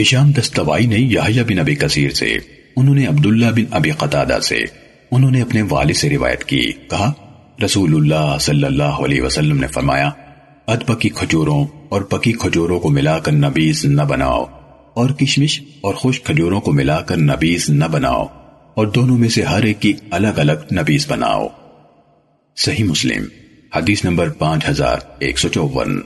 ہشام دستوائی نے یحییٰ بن ابی کثیر سے، انہوں نے عبداللہ بن ابی قتادہ سے، انہوں نے اپنے والد سے روایت کی، کہا، رسول اللہ صلی اللہ علیہ وسلم نے فرمایا، اد پکی کھجوروں اور پکی کھجوروں کو ملا کر نبیز نہ بناؤ، اور کشمش اور خوش کھجوروں کو ملا کر نبیز نہ بناؤ، اور دونوں میں سے ہر ایک کی الگ الگ نبیز بناؤ۔ صحیح مسلم، حدیث نمبر پانچ ہزار ایک سو چوون۔